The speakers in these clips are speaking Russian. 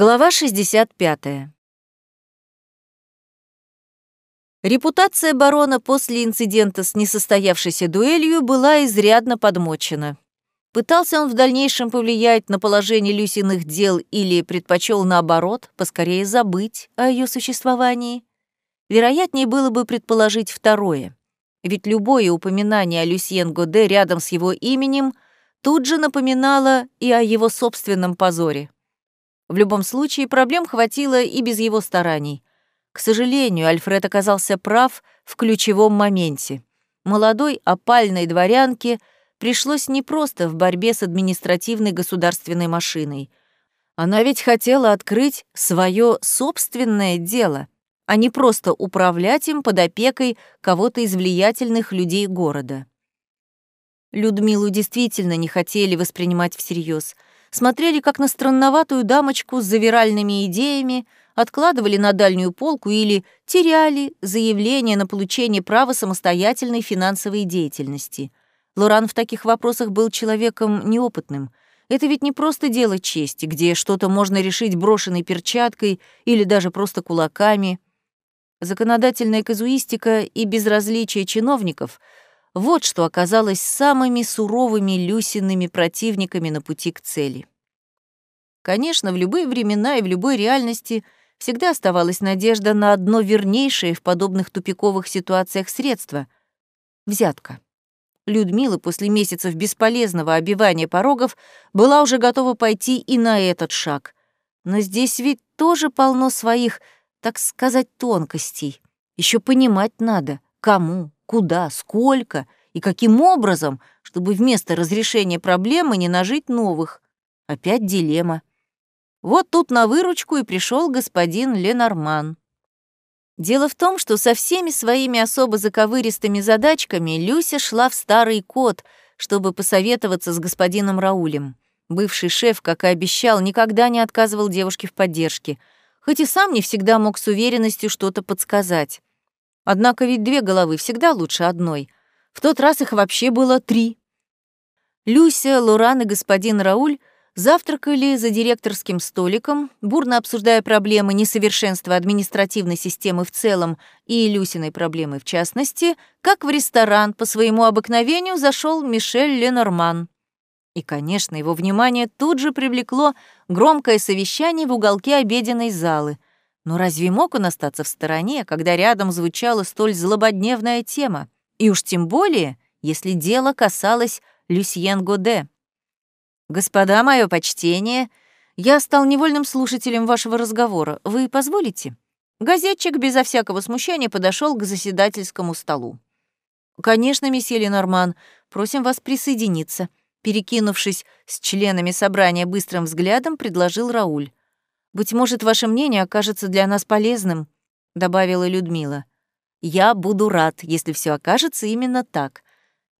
Глава 65. Репутация барона после инцидента с несостоявшейся дуэлью была изрядно подмочена. Пытался он в дальнейшем повлиять на положение Люсиных дел или предпочел наоборот, поскорее забыть о ее существовании? Вероятнее было бы предположить второе. Ведь любое упоминание о Люсьен Годе рядом с его именем тут же напоминало и о его собственном позоре. В любом случае, проблем хватило и без его стараний. К сожалению, Альфред оказался прав в ключевом моменте. Молодой опальной дворянке пришлось непросто в борьбе с административной государственной машиной. Она ведь хотела открыть свое собственное дело, а не просто управлять им под опекой кого-то из влиятельных людей города. Людмилу действительно не хотели воспринимать всерьез — смотрели как на странноватую дамочку с завиральными идеями, откладывали на дальнюю полку или теряли заявление на получение права самостоятельной финансовой деятельности. Лоран в таких вопросах был человеком неопытным. Это ведь не просто дело чести, где что-то можно решить брошенной перчаткой или даже просто кулаками. Законодательная казуистика и безразличие чиновников — вот что оказалось самыми суровыми Люсиными противниками на пути к цели. Конечно, в любые времена и в любой реальности всегда оставалась надежда на одно вернейшее в подобных тупиковых ситуациях средство — взятка. Людмила после месяцев бесполезного обивания порогов была уже готова пойти и на этот шаг. Но здесь ведь тоже полно своих, так сказать, тонкостей. Еще понимать надо, кому, куда, сколько и каким образом, чтобы вместо разрешения проблемы не нажить новых. Опять дилемма. Вот тут на выручку и пришел господин Ленорман. Дело в том, что со всеми своими особо заковыристыми задачками Люся шла в старый код, чтобы посоветоваться с господином Раулем. Бывший шеф, как и обещал, никогда не отказывал девушке в поддержке, хоть и сам не всегда мог с уверенностью что-то подсказать. Однако ведь две головы всегда лучше одной. В тот раз их вообще было три. Люся, Лоран и господин Рауль завтракали за директорским столиком, бурно обсуждая проблемы несовершенства административной системы в целом и Люсиной проблемы в частности, как в ресторан по своему обыкновению зашел Мишель Ленорман. И, конечно, его внимание тут же привлекло громкое совещание в уголке обеденной залы — но разве мог он остаться в стороне, когда рядом звучала столь злободневная тема? И уж тем более, если дело касалось Люсьен Годе. «Господа, мое почтение, я стал невольным слушателем вашего разговора. Вы позволите?» Газетчик безо всякого смущения подошел к заседательскому столу. «Конечно, месье Ленорман, просим вас присоединиться», перекинувшись с членами собрания быстрым взглядом, предложил Рауль. Быть может, ваше мнение окажется для нас полезным», — добавила Людмила. «Я буду рад, если все окажется именно так.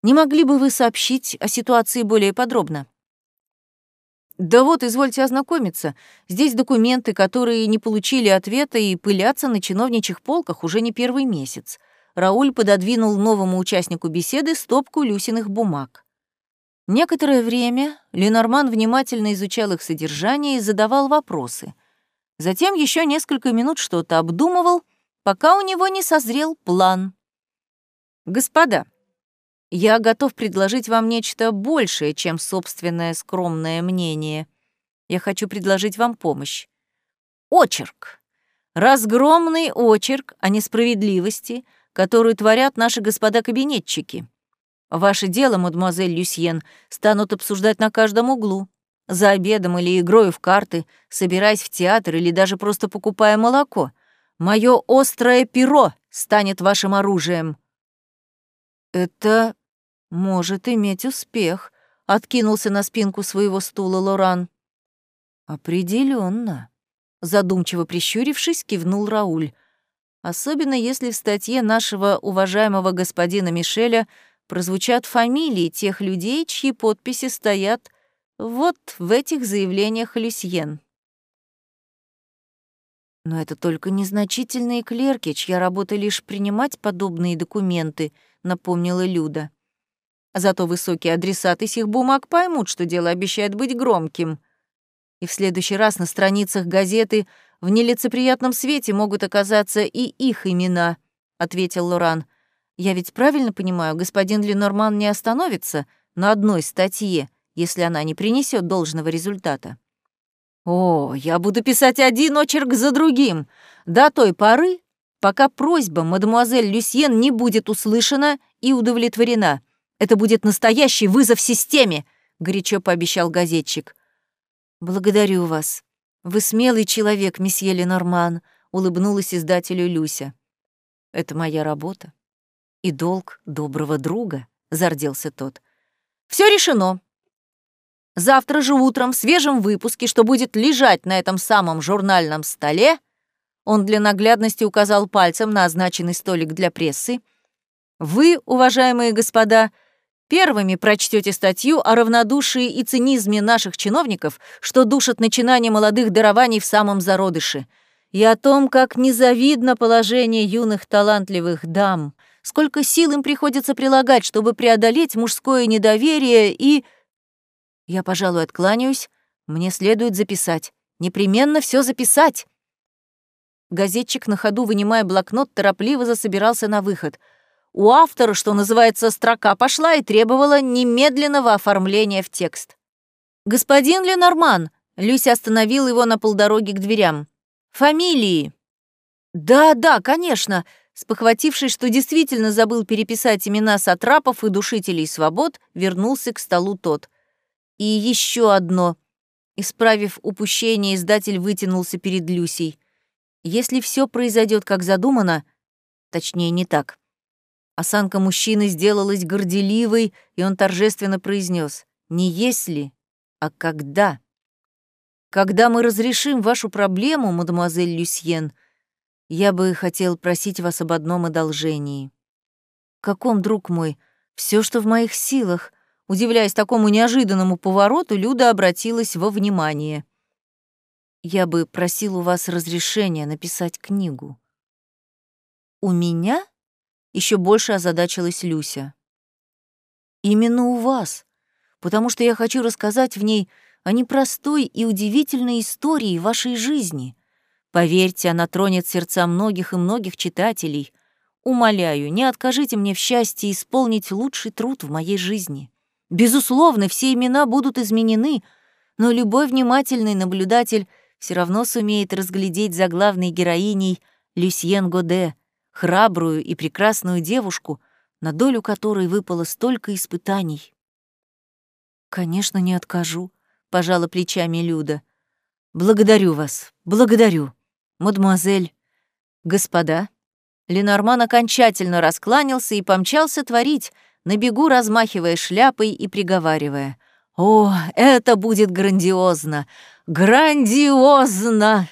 Не могли бы вы сообщить о ситуации более подробно?» «Да вот, извольте ознакомиться. Здесь документы, которые не получили ответа и пылятся на чиновничьих полках уже не первый месяц». Рауль пододвинул новому участнику беседы стопку Люсиных бумаг. Некоторое время Ленорман внимательно изучал их содержание и задавал вопросы. Затем еще несколько минут что-то обдумывал, пока у него не созрел план. «Господа, я готов предложить вам нечто большее, чем собственное скромное мнение. Я хочу предложить вам помощь. Очерк. Разгромный очерк о несправедливости, которую творят наши господа-кабинетчики. Ваше дело, мадемуазель Люсьен, станут обсуждать на каждом углу. За обедом или игрою в карты, собираясь в театр или даже просто покупая молоко. Мое острое перо станет вашим оружием. Это может иметь успех, откинулся на спинку своего стула Лоран. Определенно, задумчиво прищурившись, кивнул Рауль. Особенно если в статье нашего уважаемого господина Мишеля прозвучат фамилии тех людей, чьи подписи стоят вот в этих заявлениях Люсьен. Но это только незначительные клерки, чья работа лишь принимать подобные документы, напомнила Люда. Зато высокие адресаты сих бумаг поймут, что дело обещает быть громким. И в следующий раз на страницах газеты в нелицеприятном свете могут оказаться и их имена, ответил Лоран. Я ведь правильно понимаю, господин Ленорман не остановится на одной статье, если она не принесет должного результата. О, я буду писать один очерк за другим, до той поры, пока просьба мадемуазель Люсьен не будет услышана и удовлетворена. Это будет настоящий вызов системе, горячо пообещал газетчик. Благодарю вас. Вы смелый человек, месье Ленорман, улыбнулась издателю Люся. Это моя работа и долг доброго друга, зарделся тот. Все решено. Завтра же утром в свежем выпуске, что будет лежать на этом самом журнальном столе, он для наглядности указал пальцем на означенный столик для прессы, вы, уважаемые господа, первыми прочтете статью о равнодушии и цинизме наших чиновников, что душат начинание молодых дарований в самом зародыше, и о том, как незавидно положение юных талантливых дам, сколько сил им приходится прилагать, чтобы преодолеть мужское недоверие и... Я, пожалуй, откланяюсь, мне следует записать. Непременно все записать. Газетчик на ходу, вынимая блокнот, торопливо засобирался на выход — у автора, что называется, строка пошла и требовала немедленного оформления в текст. «Господин Ленорман», — Люся остановил его на полдороги к дверям. «Фамилии». «Да, да, конечно», спохватившись, что действительно забыл переписать имена сатрапов и душителей свобод, вернулся к столу тот. И еще одно. Исправив упущение, издатель вытянулся перед Люсей. Если все произойдет как задумано, точнее, не так, Осанка мужчины сделалась горделивой, и он торжественно произнес: «Не если, а когда». «Когда мы разрешим вашу проблему, мадемуазель Люсьен, я бы хотел просить вас об одном одолжении». «Каком, друг мой? Все, что в моих силах». Удивляясь такому неожиданному повороту, Люда обратилась во внимание. «Я бы просил у вас разрешения написать книгу». «У меня?» еще больше озадачилась Люся. «Именно у вас, потому что я хочу рассказать в ней о непростой и удивительной истории вашей жизни. Поверьте, она тронет сердца многих и многих читателей. Умоляю, не откажите мне в счастье исполнить лучший труд в моей жизни. Безусловно, все имена будут изменены, но любой внимательный наблюдатель все равно сумеет разглядеть за главной героиней Люсьен Годе, храбрую и прекрасную девушку, на долю которой выпало столько испытаний. «Конечно, не откажу», — пожала плечами Люда. «Благодарю вас, благодарю, мадемуазель. Господа». Ленорман окончательно раскланялся и помчался творить, на бегу размахивая шляпой и приговаривая. «О, это будет грандиозно! Грандиозно!»